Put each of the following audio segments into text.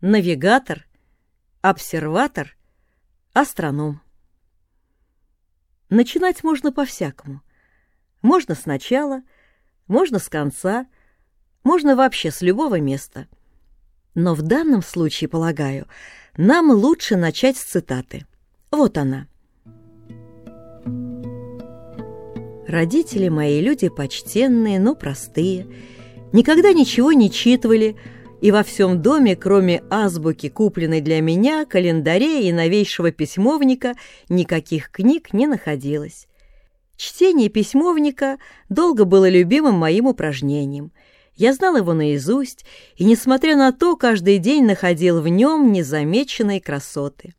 навигатор, обсерватор, астроном. Начинать можно по-всякому. Можно сначала, можно с конца, можно вообще с любого места. Но в данном случае, полагаю, нам лучше начать с цитаты. Вот она. Родители мои люди почтенные, но простые, никогда ничего не читывали, и во всем доме, кроме азбуки, купленной для меня, календаря и новейшего письмовника, никаких книг не находилось. Чтение письмовника долго было любимым моим упражнением. Я знал его наизусть, и, несмотря на то, каждый день находил в нем незамеченные красоты.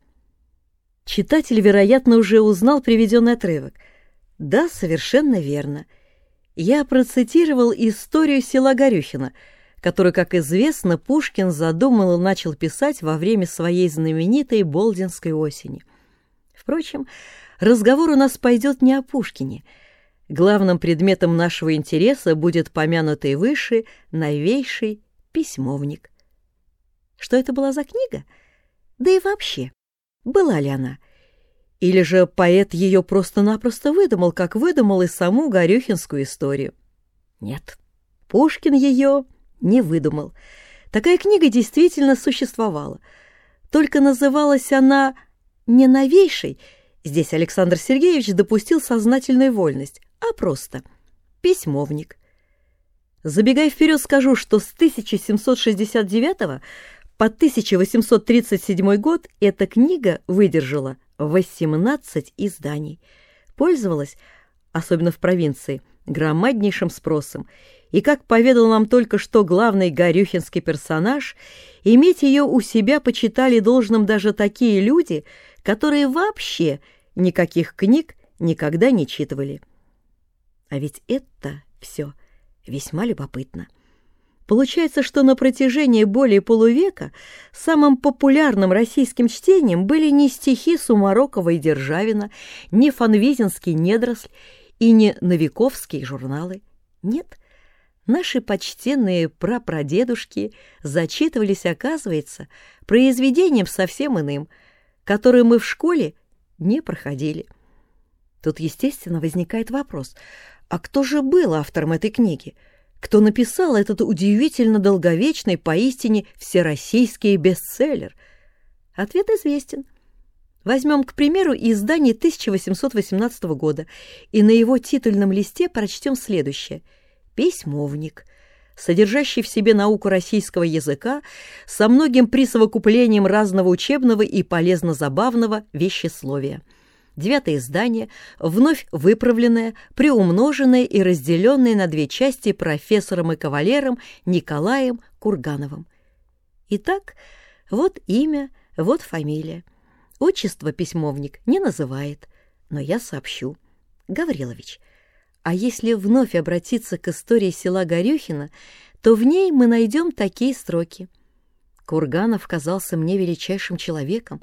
Читатель, вероятно, уже узнал приведенный отрывок. Да, совершенно верно. Я процитировал историю села Горюхина — который, как известно, Пушкин задумал и начал писать во время своей знаменитой Болдинской осени. Впрочем, разговор у нас пойдет не о Пушкине. Главным предметом нашего интереса будет помянутый выше новейший письмовник. Что это была за книга? Да и вообще, была ли она? Или же поэт ее просто-напросто выдумал, как выдумал и саму Горюхинскую историю? Нет, Пушкин ее не выдумал. Такая книга действительно существовала. Только называлась она не новейшей, здесь Александр Сергеевич допустил сознательную вольность, а просто письмовник. Забегая вперед, скажу, что с 1769 по 1837 год эта книга выдержала 18 изданий. Пользовалась, особенно в провинции, громаднейшим спросом и, как поведал нам только что главный горюхинский персонаж, иметь ее у себя почитали должным даже такие люди, которые вообще никаких книг никогда не читывали. А ведь это все весьма любопытно. Получается, что на протяжении более полувека самым популярным российским чтением были не стихи Сумарокова и Державина, не фанвизинский недросль и не новиковские журналы. Нет, Наши почтенные прапрадедушки зачитывались, оказывается, произведением совсем иным, которое мы в школе не проходили. Тут, естественно, возникает вопрос, а кто же был автором этой книги? Кто написал этот удивительно долговечный, поистине всероссийский бестселлер? Ответ известен. Возьмем, к примеру, издание 1818 года, и на его титульном листе прочтем следующее – письмовник, содержащий в себе науку российского языка со многим присовокуплением разного учебного и полезно-забавного вещесловия. Девятое издание, вновь выправленное, приумноженное и разделенное на две части профессором и кавалером Николаем Кургановым. Итак, вот имя, вот фамилия. Отчество письмовник не называет, но я сообщу. Гаврилович – а если вновь обратиться к истории села Горюхино, то в ней мы найдем такие строки. Курганов казался мне величайшим человеком.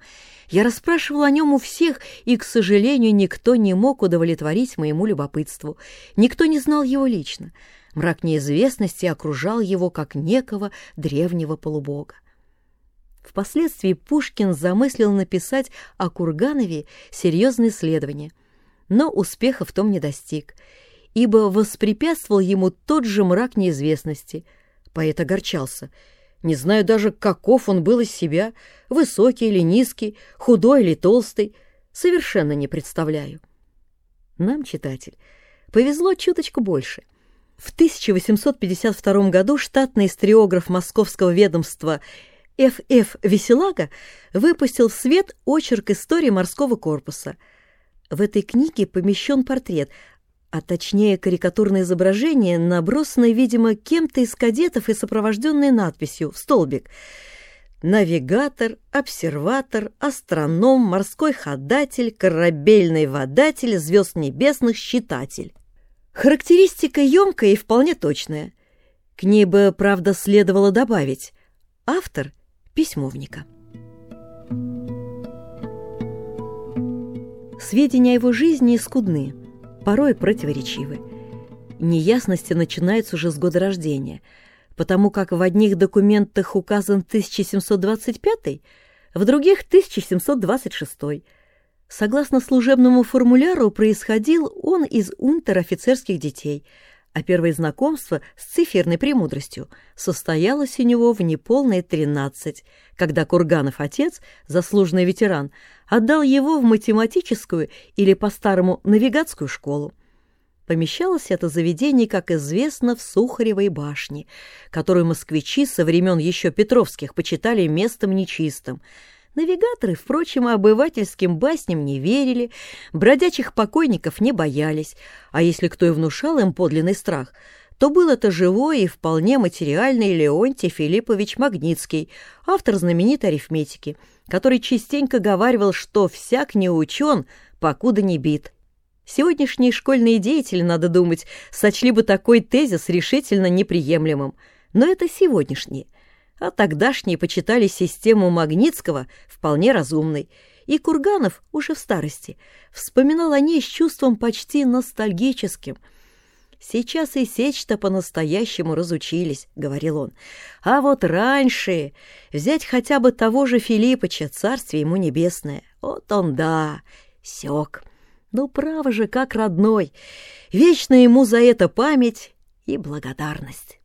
Я расспрашивал о нем у всех, и, к сожалению, никто не мог удовлетворить моему любопытству. Никто не знал его лично. Мрак неизвестности окружал его как некого древнего полубога. Впоследствии Пушкин замыслил написать о Курганове серьезное исследование, но успеха в том не достиг — ибо воспрепятствовал ему тот же мрак неизвестности. Поэт огорчался. Не знаю даже, каков он был из себя, высокий или низкий, худой или толстый, совершенно не представляю. Нам, читатель, повезло чуточку больше. В 1852 году штатный историограф московского ведомства Ф.Ф. Веселага выпустил в свет очерк истории морского корпуса. В этой книге помещен портрет а точнее карикатурное изображение, набросанное, видимо, кем-то из кадетов и сопровожденное надписью в столбик «Навигатор, обсерватор, астроном, морской ходатель, корабельный водатель, звезд небесных, считатель». Характеристика емкая и вполне точная. К ней бы, правда, следовало добавить автор письмовника. Сведения о его жизни скудны порой противоречивы. Неясности начинаются уже с года рождения. потому как в одних документах указан 1725, в других 1726. Согласно служебному формуляру, происходил он из унтер-офицерских детей, а первое знакомство с циферной премудростью состоялось у него в неполные 13, когда Курганов отец, заслуженный ветеран, отдал его в математическую или, по-старому, навигатскую школу. Помещалось это заведение, как известно, в Сухаревой башне, которую москвичи со времен еще Петровских почитали местом нечистым. Навигаторы, впрочем, обывательским басням не верили, бродячих покойников не боялись, а если кто и внушал им подлинный страх, то был это живой и вполне материальный Леонтий Филиппович Магнитский, автор знаменитой арифметики, который частенько говаривал, что всяк не учен, покуда не бит. Сегодняшние школьные деятели, надо думать, сочли бы такой тезис решительно неприемлемым. Но это сегодняшние. А тогдашние почитали систему Магнитского вполне разумной. И Курганов, уже в старости, вспоминал о ней с чувством почти ностальгическим. «Сейчас и сечь-то по-настоящему разучились», — говорил он. «А вот раньше взять хотя бы того же Филиппыча, царствие ему небесное. Вот он, да, сёк». Ну, право же, как родной. Вечно ему за это память и благодарность.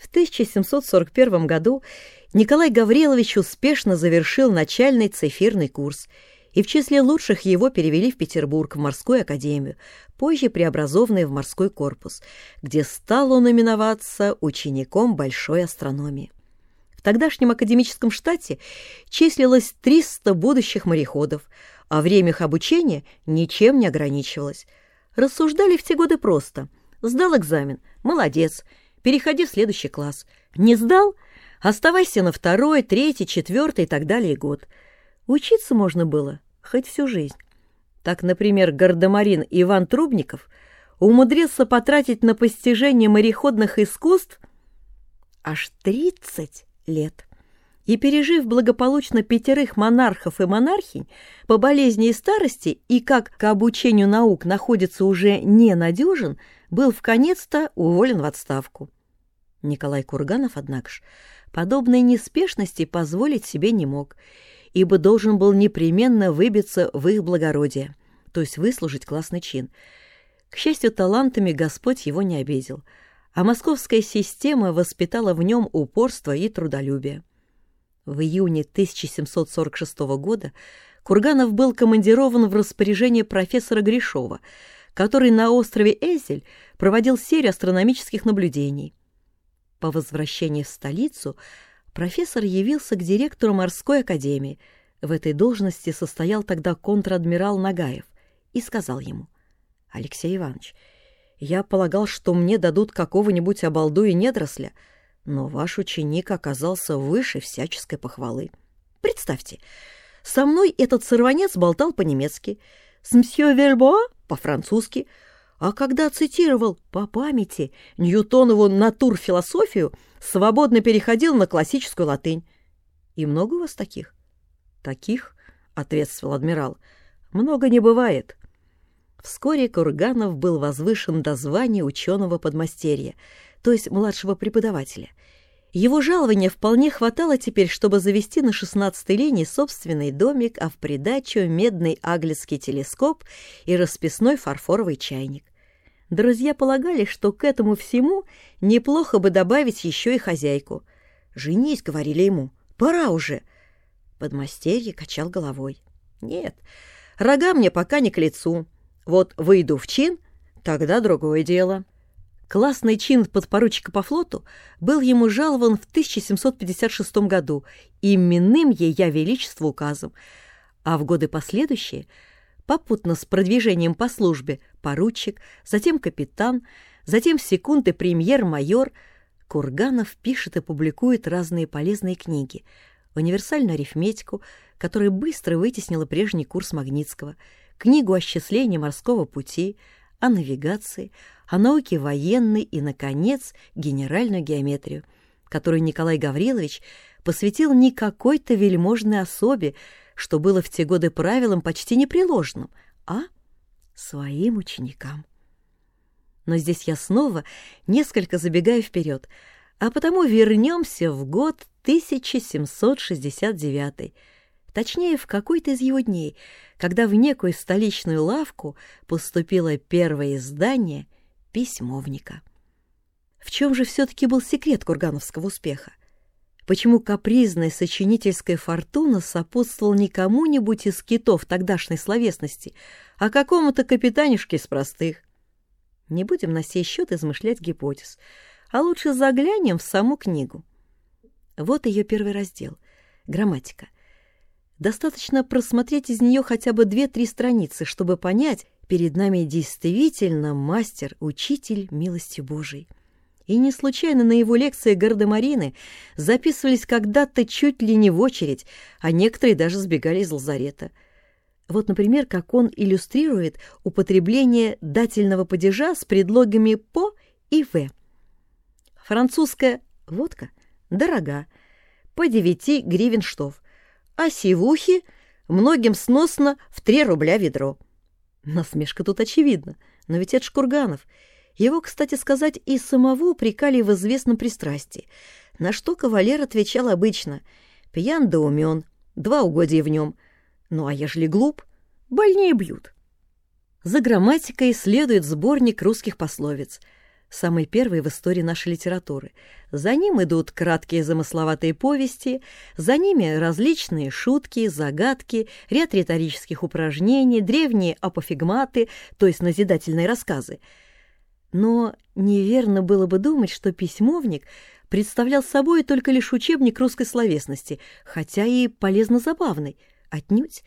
В 1741 году Николай Гаврилович успешно завершил начальный цифирный курс, и в числе лучших его перевели в Петербург, в морскую академию, позже преобразованный в морской корпус, где стал он именоваться учеником большой астрономии. В тогдашнем академическом штате числилось 300 будущих мореходов, а время их обучения ничем не ограничивалось. Рассуждали в те годы просто. Сдал экзамен, молодец, переходи в следующий класс. Не сдал, оставайся на второй, третий, четвертый и так далее год. Учиться можно было хоть всю жизнь. Так, например, гардемарин Иван Трубников умудрился потратить на постижение мореходных искусств аж 30 лет и, пережив благополучно пятерых монархов и монархинь, по болезни и старости и как к обучению наук находится уже ненадежен, был в конец-то уволен в отставку. Николай Курганов, однако ж, подобной неспешности позволить себе не мог, ибо должен был непременно выбиться в их благородие, то есть выслужить классный чин. К счастью, талантами Господь его не обидел, а московская система воспитала в нем упорство и трудолюбие. В июне 1746 года Курганов был командирован в распоряжение профессора Гришова, который на острове Эзель проводил серию астрономических наблюдений. По возвращении в столицу профессор явился к директору морской академии, в этой должности состоял тогда контр-адмирал Нагаев, и сказал ему, «Алексей Иванович, я полагал, что мне дадут какого-нибудь обалду и недоросля, — но ваш ученик оказался выше всяческой похвалы. Представьте, со мной этот сорванец болтал по-немецки, с мсье Вельбоа по-французски, а когда цитировал по памяти Ньютонову натурфилософию, свободно переходил на классическую латынь. И много у вас таких? Таких, — ответствовал адмирал, — много не бывает. Вскоре Курганов был возвышен до звания ученого подмастерья — то есть младшего преподавателя. Его жалования вполне хватало теперь, чтобы завести на шестнадцатой линии собственный домик, а в придачу медный аглицкий телескоп и расписной фарфоровый чайник. Друзья полагали, что к этому всему неплохо бы добавить еще и хозяйку. «Женись», — говорили ему, — «пора уже». Подмастерье качал головой. «Нет, рога мне пока не к лицу. Вот выйду в чин, тогда другое дело». Классный чин подпоручика по флоту был ему жалован в 1756 году именным ея величеству указом, а в годы последующие, попутно с продвижением по службе, поручик, затем капитан, затем секунды премьер-майор, Курганов пишет и публикует разные полезные книги, универсальную арифметику, которая быстро вытеснила прежний курс Магнитского, книгу осчисления морского пути, о навигации, о науке военной и, наконец, генеральную геометрию, которую Николай Гаврилович посвятил не какой-то вельможной особе, что было в те годы правилом почти непреложным, а своим ученикам. Но здесь я снова несколько забегаю вперед. А потому вернемся в год 1769, точнее, в какой-то из его дней, когда в некую столичную лавку поступило первое издание «Письмовника». В чем же все-таки был секрет кургановского успеха? Почему капризная сочинительская фортуна сопутствовала не кому-нибудь из китов тогдашней словесности, а какому-то капитанишке из простых? Не будем на сей счет измышлять гипотез, а лучше заглянем в саму книгу. Вот ее первый раздел — грамматика. Достаточно просмотреть из нее хотя бы две-три страницы, чтобы понять, перед нами действительно мастер, учитель милости Божией. И не случайно на его лекции Гардемарины записывались когда-то чуть ли не в очередь, а некоторые даже сбегали из лазарета. Вот, например, как он иллюстрирует употребление дательного падежа с предлогами «по» и «в». Французская водка дорога, по 9 гривен штов, а сивухи многим сносно в 3 рубля ведро. Насмешка тут очевидна, но ведь это Шкурганов — его, кстати сказать, и самого упрекали в известном пристрастии, на что кавалер отвечал обычно «пьян да умен, два угодия в нем, ну а ежели глуп, больнее бьют». За грамматикой следует сборник русских пословиц, самый первый в истории нашей литературы. За ним идут краткие замысловатые повести, за ними различные шутки, загадки, ряд риторических упражнений, древние апофигматы, то есть назидательные рассказы — но неверно было бы думать, что письмовник представлял собой только лишь учебник русской словесности, хотя и полезно забавный, отнюдь.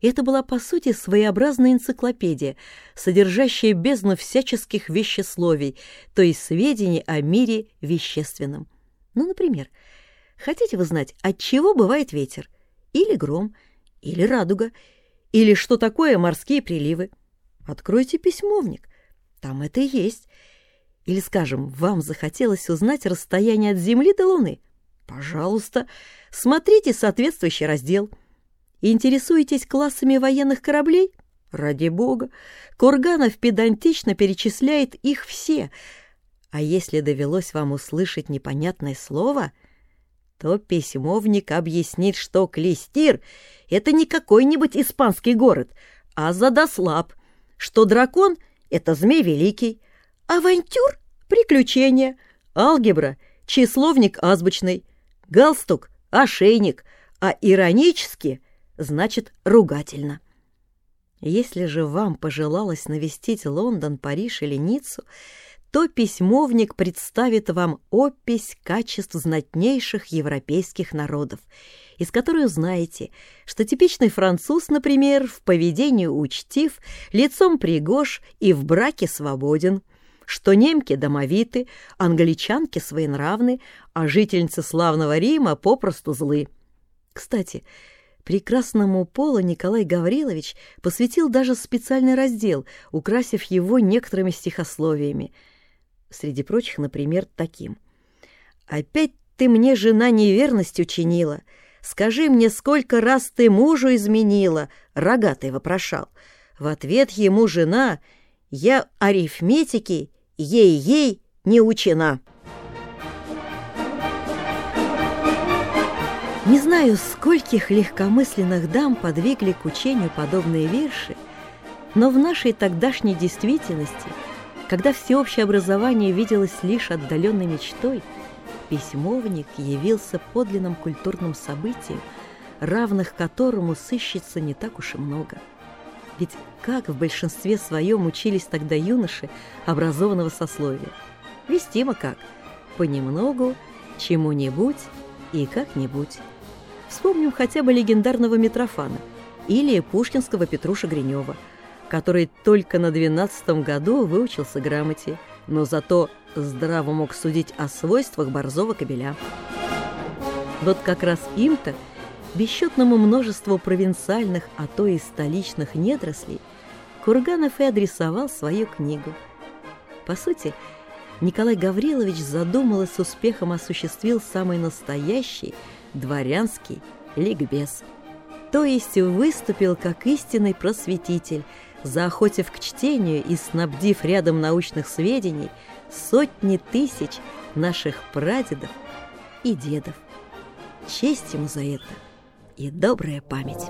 Это была, по сути, своеобразная энциклопедия, содержащая бездну всяческих вещесловий, то есть сведений о мире вещественном. Ну, например, хотите вы знать, от чего бывает ветер? Или гром? Или радуга? Или что такое морские приливы? Откройте письмовник. Там это и есть. Или, скажем, вам захотелось узнать расстояние от Земли до Луны? Пожалуйста, смотрите соответствующий раздел. Интересуетесь классами военных кораблей? Ради бога, Курганов педантично перечисляет их все. А если довелось вам услышать непонятное слово, то письмовник объяснит, что Клестир — это не какой-нибудь испанский город, а Задослаб, что дракон — это Змей Великий, авантюр — приключения, алгебра — числовник азбучный, галстук — ошейник, а иронически — значит ругательно. Если же вам пожелалось навестить Лондон, Париж или Ниццу, то письмовник представит вам опись качеств знатнейших европейских народов — из которой узнаете, что типичный француз, например, в поведении учтив, лицом пригож и в браке свободен, что немки домовиты, англичанки своенравны, а жительницы славного Рима попросту злы. Кстати, прекрасному Полу Николай Гаврилович посвятил даже специальный раздел, украсив его некоторыми стихословиями. Среди прочих, например, таким. «Опять ты мне, жена, неверность учинила, Скажи мне, сколько раз ты мужу изменила?» — рогатый вопрошал. В ответ ему жена «Я арифметики ей-ей не учена». Не знаю, скольких легкомысленных дам подвигли к учению подобные верши, но в нашей тогдашней действительности, когда всеобщее образование виделось лишь отдаленной мечтой, письмовник явился подлинным культурным событием, равных которому сыщется не так уж и много. Ведь как в большинстве своем учились тогда юноши образованного сословия? Вестимо как? Понемногу, чему-нибудь и как-нибудь. Вспомним хотя бы легендарного Митрофана или пушкинского Петруша Гринева, который только на двенадцатом году выучился грамоте, но зато здраво мог судить о свойствах борзого кобеля. Вот как раз им-то, бесчетному множеству провинциальных, а то и столичных недрослей, Курганов и адресовал свою книгу. По сути, Николай Гаврилович задумал и с успехом осуществил самый настоящий дворянский ликбез. То есть выступил как истинный просветитель, заохотив к чтению и снабдив рядом научных сведений – сотни тысяч наших прадедов и дедов. Честь ему за это и добрая память.